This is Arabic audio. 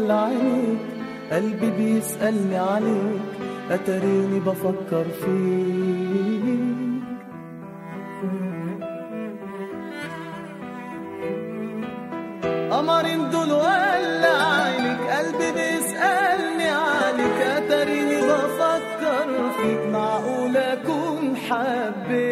بيطل قلبي بيسألني عليك. أتريني بفكر فيك. قمرين دول ولا عينك قلبي بيسألني عليك. أتريني بفكر فيك. معقول أكون حبيت